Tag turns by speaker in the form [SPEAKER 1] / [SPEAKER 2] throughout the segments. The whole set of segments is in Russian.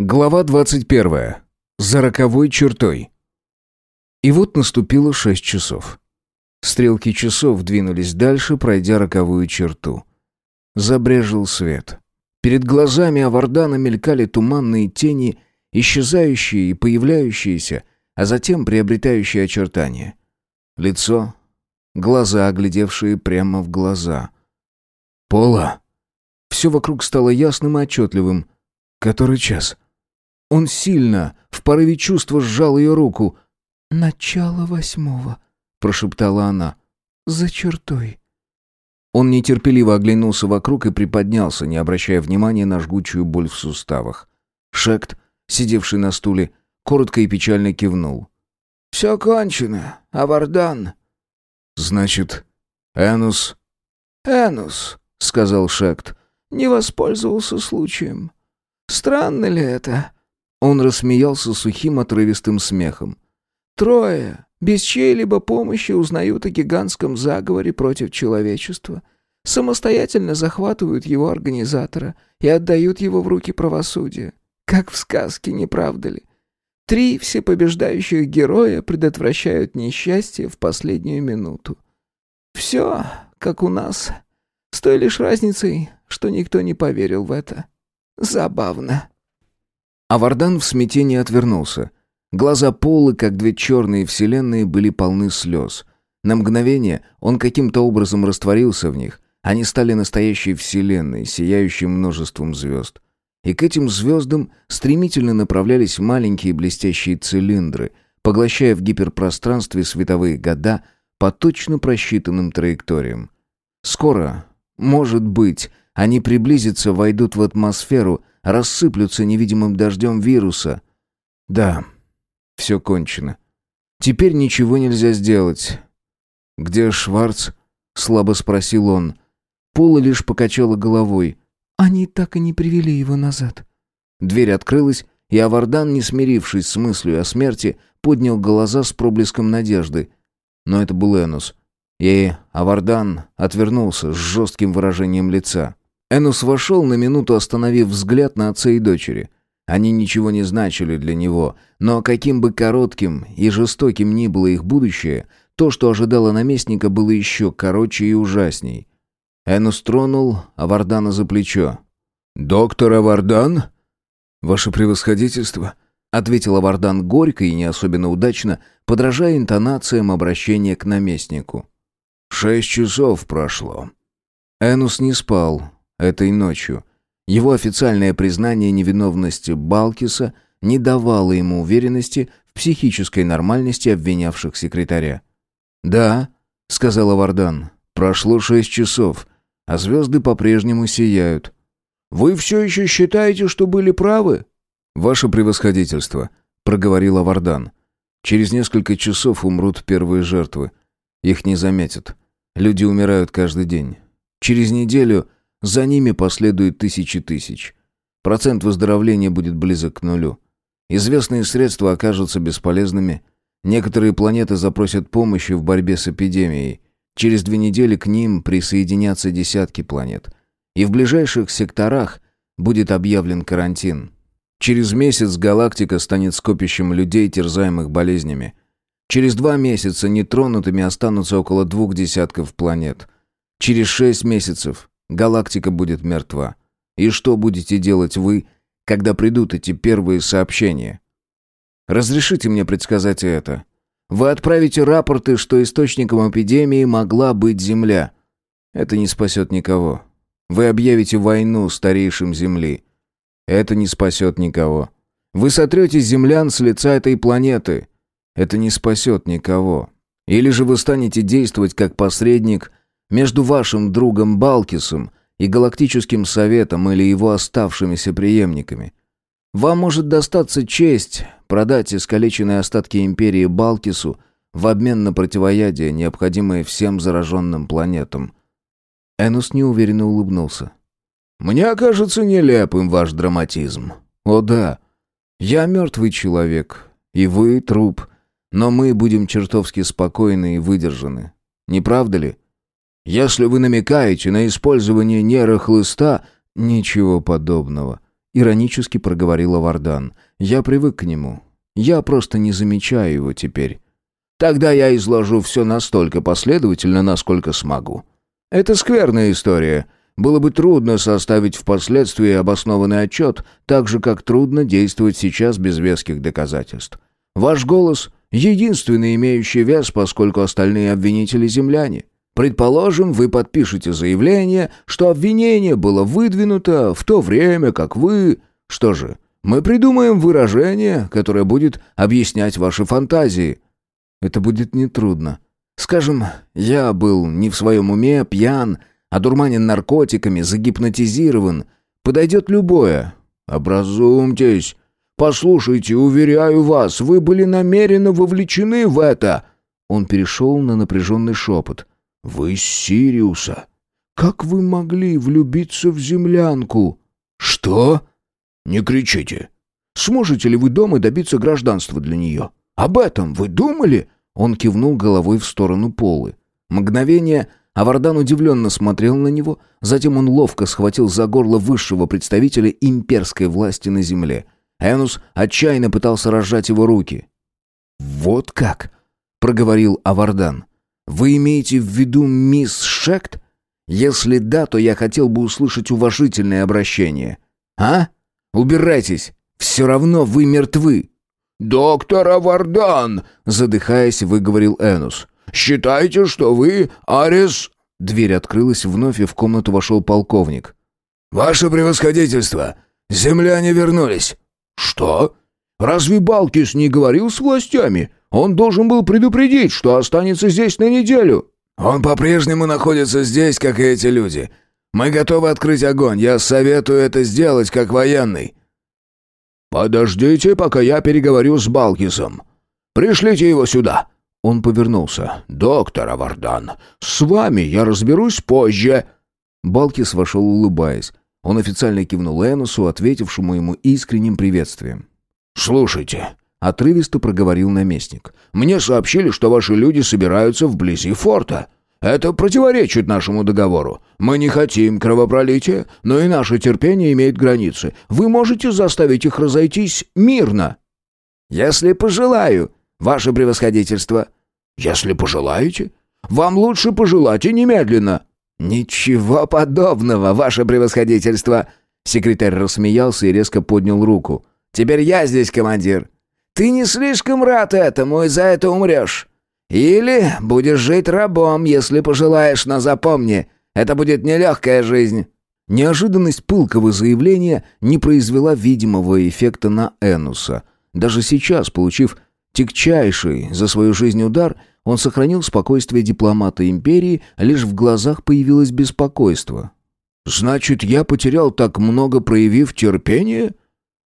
[SPEAKER 1] Глава 21. За роковой чертой. И вот наступило шесть часов. Стрелки часов двинулись дальше, пройдя роковую черту. Забрежил свет. Перед глазами Авардана мелькали туманные тени, исчезающие и появляющиеся, а затем приобретающие очертания. Лицо, глаза, глядевшие прямо в глаза. Пола. Все вокруг стало ясным и отчетливым. Который час? — он сильно, в порыве чувства сжал ее руку.
[SPEAKER 2] «Начало восьмого», — прошептала она. «За чертой».
[SPEAKER 1] Он нетерпеливо оглянулся вокруг и приподнялся, не обращая внимания на жгучую боль в суставах. Шект, сидевший на стуле, коротко и печально кивнул.
[SPEAKER 3] «Все кончено, Авардан».
[SPEAKER 1] «Значит, Энус...»
[SPEAKER 3] «Энус», — сказал Шект, — «не воспользовался случаем. Странно ли это?
[SPEAKER 1] Он рассмеялся сухим отрывистым смехом.
[SPEAKER 3] «Трое, без чьей-либо помощи узнают о гигантском заговоре против человечества, самостоятельно захватывают его организатора и отдают его в руки правосудия. Как в сказке, не правда ли? Три всепобеждающих героя предотвращают несчастье в последнюю минуту. Все, как у нас, с той лишь разницей, что никто не поверил в это. Забавно».
[SPEAKER 1] А Вардан в смятении отвернулся. Глаза Полы, как две черные вселенные, были полны слез. На мгновение он каким-то образом растворился в них. Они стали настоящей вселенной, сияющей множеством звезд. И к этим звездам стремительно направлялись маленькие блестящие цилиндры, поглощая в гиперпространстве световые года по точно просчитанным траекториям. Скоро, может быть, они приблизятся, войдут в атмосферу рассыплются невидимым дождем вируса. Да, все кончено. Теперь ничего нельзя сделать. «Где Шварц?» — слабо спросил он. Пола лишь покачала головой.
[SPEAKER 2] «Они так и не привели его назад».
[SPEAKER 1] Дверь открылась, и Авардан, не смирившись с мыслью о смерти, поднял глаза с проблеском надежды. Но это был Энус. И Авардан отвернулся с жестким выражением лица. Энус вошел на минуту, остановив взгляд на отца и дочери. Они ничего не значили для него, но каким бы коротким и жестоким ни было их будущее, то, что ожидало наместника, было еще короче и ужасней. Энус тронул Авардана за плечо. «Доктор Авардан?» «Ваше превосходительство», — ответил Авардан горько и не особенно удачно, подражая интонациям обращения к наместнику. «Шесть часов прошло». Энус не спал, этой ночью. Его официальное признание невиновности Балкиса не давало ему уверенности в психической нормальности обвинявших секретаря. «Да», — сказала Вардан, — «прошло шесть часов, а звезды по-прежнему сияют».
[SPEAKER 3] «Вы все еще считаете, что были правы?»
[SPEAKER 1] «Ваше превосходительство», — проговорила Вардан. «Через несколько часов умрут первые жертвы. Их не заметят. Люди умирают каждый день. Через неделю за ними последует тысячи тысяч. Процент выздоровления будет близок к нулю. Известные средства окажутся бесполезными. Некоторые планеты запросят помощи в борьбе с эпидемией. Через две недели к ним присоединятся десятки планет. И в ближайших секторах будет объявлен карантин. Через месяц галактика станет скопищем людей, терзаемых болезнями. Через два месяца нетронутыми останутся около двух десятков планет. Через шесть месяцев Галактика будет мертва. И что будете делать вы, когда придут эти первые сообщения? Разрешите мне предсказать это. Вы отправите рапорты, что источником эпидемии могла быть Земля. Это не спасет никого. Вы объявите войну старейшим Земли. Это не спасет никого. Вы сотрете землян с лица этой планеты. Это не спасет никого. Или же вы станете действовать как посредник между вашим другом Балкисом и Галактическим Советом или его оставшимися преемниками. Вам может достаться честь продать искалеченные остатки империи Балкису в обмен на противоядие, необходимое всем зараженным планетам. Энус неуверенно улыбнулся. «Мне кажется нелепым ваш драматизм. О да, я мертвый человек, и вы труп, но мы будем чертовски спокойны и выдержаны. Не правда ли?» Если вы намекаете на использование нейрохлыста, ничего подобного. иронически проговорила Вардан. «Я привык к нему. Я просто не замечаю его теперь». «Тогда я изложу все настолько последовательно, насколько смогу. Это скверная история. Было бы трудно составить впоследствии обоснованный отчет, так же, как трудно действовать сейчас без веских доказательств. Ваш голос — единственный имеющий вес, поскольку остальные обвинители — земляне. Предположим, вы подпишете заявление, что обвинение было выдвинуто в то время, как вы... Что же, мы придумаем выражение, которое будет объяснять ваши фантазии. Это будет нетрудно. Скажем, я был не в своем уме, пьян, одурманен наркотиками, загипнотизирован. Подойдет любое. Образумьтесь. Послушайте, уверяю вас, вы были намеренно вовлечены в это. Он перешел на напряженный шепот. «Вы с Сириуса. Как вы могли влюбиться в землянку?» «Что?» «Не кричите. Сможете ли вы дома добиться гражданства для нее? Об этом вы думали?» Он кивнул головой в сторону Полы. Мгновение Авардан удивленно смотрел на него, затем он ловко схватил за горло высшего представителя имперской власти на земле. Энус отчаянно пытался разжать его руки. «Вот как?» — проговорил Авардан. Вы имеете в виду мисс Шект? Если да, то я хотел бы услышать уважительное обращение. А? Убирайтесь. Все равно вы мертвы. Доктор Авардан, задыхаясь, выговорил Энус. Считайте, что вы Арис. Дверь открылась вновь, и в комнату вошел полковник. Ваше превосходительство, земляне вернулись. Что? Разве Балкис не говорил с властями? Он должен был предупредить, что останется здесь на неделю». «Он по-прежнему находится здесь, как и эти люди. Мы готовы открыть огонь. Я советую это сделать, как военный». «Подождите, пока я переговорю с Балкисом. Пришлите его сюда». Он повернулся. «Доктор Авардан, с вами я разберусь позже». Балкис вошел, улыбаясь. Он официально кивнул Энусу, ответившему ему искренним приветствием. «Слушайте, Отрывисто проговорил наместник. «Мне сообщили, что ваши люди собираются вблизи форта. Это противоречит нашему договору. Мы не хотим кровопролития, но и наше терпение имеет границы. Вы можете заставить их разойтись мирно?» «Если пожелаю, ваше превосходительство». «Если пожелаете? Вам лучше пожелать и немедленно». «Ничего подобного, ваше превосходительство!» Секретарь рассмеялся и резко поднял руку. «Теперь я здесь командир. Ты не слишком рад этому и за это умрешь. Или будешь жить рабом, если пожелаешь, но запомни, это будет нелегкая жизнь». Неожиданность пылкого заявления не произвела видимого эффекта на Энуса. Даже сейчас, получив тягчайший за свою жизнь удар, он сохранил спокойствие дипломата империи, лишь в глазах появилось беспокойство. «Значит, я потерял так много, проявив терпение?»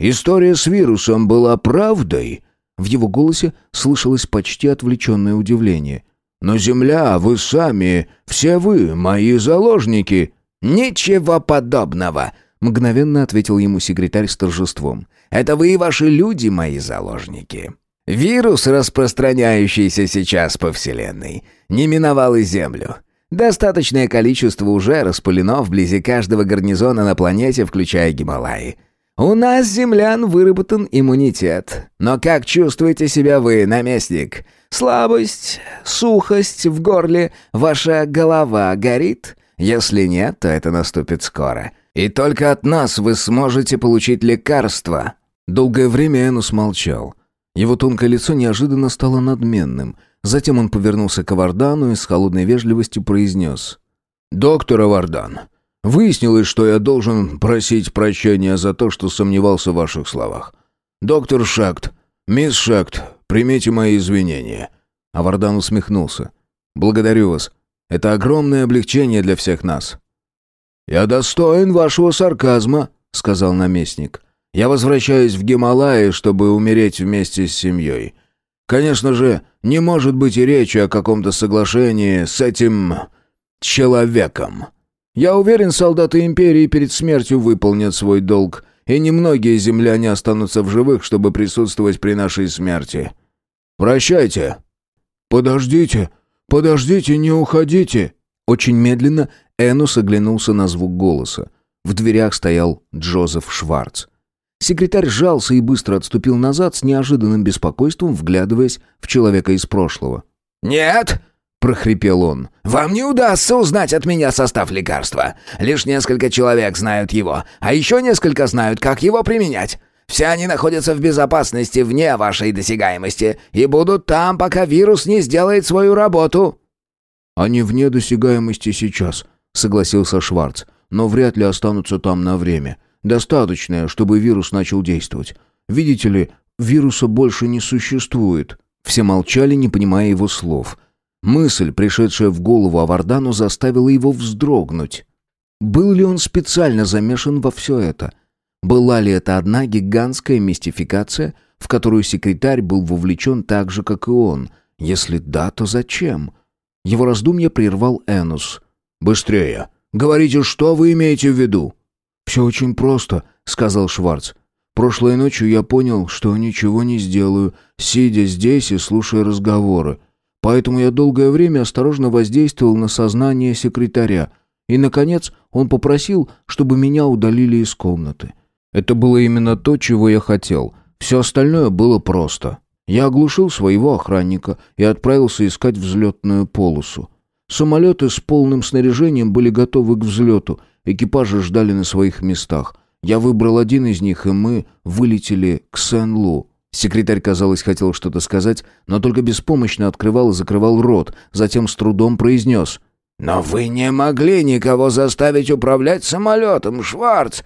[SPEAKER 1] История с вирусом была правдой?» В его голосе слышалось почти отвлеченное удивление. «Но Земля, вы сами, все вы, мои заложники!» «Ничего подобного!» — мгновенно ответил ему секретарь с торжеством. «Это вы и ваши люди, мои заложники. Вирус, распространяющийся сейчас по Вселенной, не миновал и Землю. Достаточное количество уже распылено вблизи каждого гарнизона на планете, включая Гималаи. «У нас, землян, выработан иммунитет. Но как чувствуете себя вы, наместник? Слабость, сухость в горле, ваша голова горит? Если нет, то это наступит скоро. И только от нас вы сможете получить лекарство». Долгое время Энус молчал. Его тонкое лицо неожиданно стало надменным. Затем он повернулся к Авардану и с холодной вежливостью произнес. «Доктор Авардан, Выяснилось, что я должен просить прощения за то, что сомневался в ваших словах. Доктор Шакт, мисс Шакт, примите мои извинения». Авардан усмехнулся. «Благодарю вас. Это огромное облегчение для всех нас». «Я достоин вашего сарказма», — сказал наместник. «Я возвращаюсь в Гималаи, чтобы умереть вместе с семьей. Конечно же, не может быть и речи о каком-то соглашении с этим... человеком». Я уверен, солдаты Империи перед смертью выполнят свой долг, и немногие земляне останутся в живых, чтобы присутствовать при нашей смерти. Прощайте». «Подождите, подождите, не уходите!» Очень медленно Энус оглянулся на звук голоса. В дверях стоял Джозеф Шварц. Секретарь сжался и быстро отступил назад с неожиданным беспокойством, вглядываясь в человека из прошлого.
[SPEAKER 4] «Нет!» — прохрипел он. «Вам не удастся узнать от меня состав лекарства. Лишь несколько человек знают его, а еще несколько знают, как его применять. Все они находятся в безопасности вне вашей досягаемости и будут там, пока вирус не сделает свою работу».
[SPEAKER 1] «Они вне досягаемости сейчас», — согласился Шварц, «но вряд ли останутся там на время. Достаточное, чтобы вирус начал действовать. Видите ли, вируса больше не существует». Все молчали, не понимая его слов — Мысль, пришедшая в голову Авардану, заставила его вздрогнуть. Был ли он специально замешан во все это? Была ли это одна гигантская мистификация, в которую секретарь был вовлечен так же, как и он? Если да, то зачем? Его раздумье прервал Энус. «Быстрее! Говорите, что вы имеете в виду?» «Все очень просто», — сказал Шварц. «Прошлой ночью я понял, что ничего не сделаю, сидя здесь и слушая разговоры. Поэтому я долгое время осторожно воздействовал на сознание секретаря. И, наконец, он попросил, чтобы меня удалили из комнаты. Это было именно то, чего я хотел. Все остальное было просто. Я оглушил своего охранника и отправился искать взлетную полосу. Самолеты с полным снаряжением были готовы к взлету, экипажи ждали на своих местах. Я выбрал один из них, и мы вылетели к Сен-Лу. Секретарь, казалось, хотел что-то сказать, но только беспомощно открывал и закрывал рот, затем с трудом произнес.
[SPEAKER 4] «Но вы не могли никого заставить управлять самолетом, Шварц!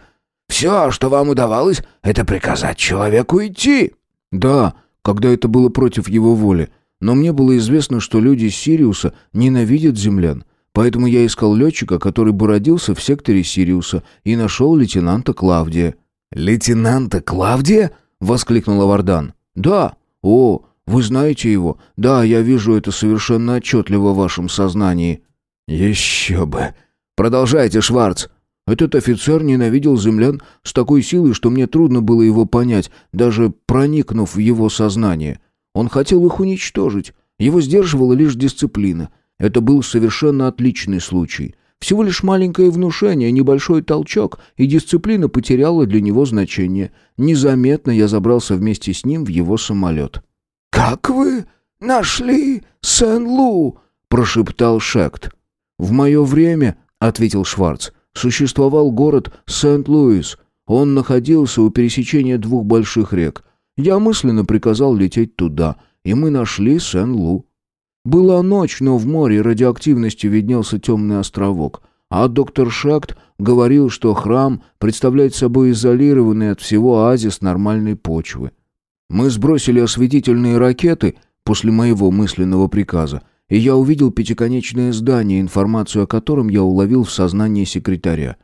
[SPEAKER 4] Все, что вам удавалось, это приказать человеку идти!»
[SPEAKER 1] «Да, когда это было против его воли. Но мне было известно, что люди Сириуса ненавидят землян. Поэтому я искал летчика, который бы родился в секторе Сириуса, и нашел лейтенанта Клавдия».
[SPEAKER 4] «Лейтенанта Клавдия?» Воскликнула Вардан.
[SPEAKER 1] Да. О, вы знаете его? Да, я вижу это совершенно отчетливо в вашем сознании.
[SPEAKER 4] Еще бы. Продолжайте, Шварц.
[SPEAKER 1] Этот офицер ненавидел землян с такой силой, что мне трудно было его понять, даже проникнув в его сознание. Он хотел их уничтожить. Его сдерживала лишь дисциплина. Это был совершенно отличный случай. Всего лишь маленькое внушение, небольшой толчок, и дисциплина потеряла для него значение. Незаметно я забрался вместе с ним в его самолет.
[SPEAKER 4] «Как вы нашли Сен-Лу?» — прошептал Шект.
[SPEAKER 1] «В мое время», — ответил Шварц, — «существовал город Сент-Луис. Он находился у пересечения двух больших рек. Я мысленно приказал лететь туда, и мы нашли Сен-Лу. Была ночь, но в море радиоактивностью виднелся темный островок. А доктор Шакт говорил, что храм представляет собой изолированный от всего оазис нормальной почвы. Мы сбросили осветительные ракеты после моего мысленного приказа, и я увидел пятиконечное здание, информацию о котором я уловил в сознании секретаря.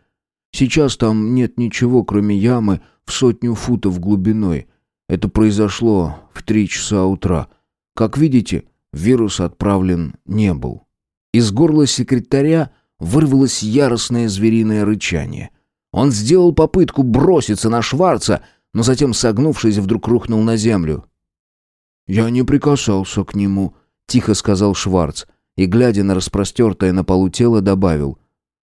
[SPEAKER 1] Сейчас там нет ничего, кроме ямы в сотню футов глубиной. Это произошло в три часа утра. Как видите, Вирус отправлен не был. Из горла секретаря вырвалось яростное звериное рычание. Он сделал попытку броситься на Шварца, но затем, согнувшись, вдруг рухнул на землю. «Я не прикасался к нему», — тихо сказал Шварц, и, глядя на распростертое на полу тело, добавил.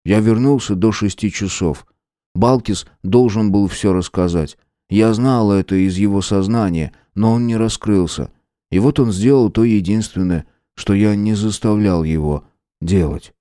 [SPEAKER 1] «Я вернулся до шести часов. Балкис должен был все рассказать. Я знал это из его сознания, но он не раскрылся. И вот он сделал то единственное, что я не заставлял его делать.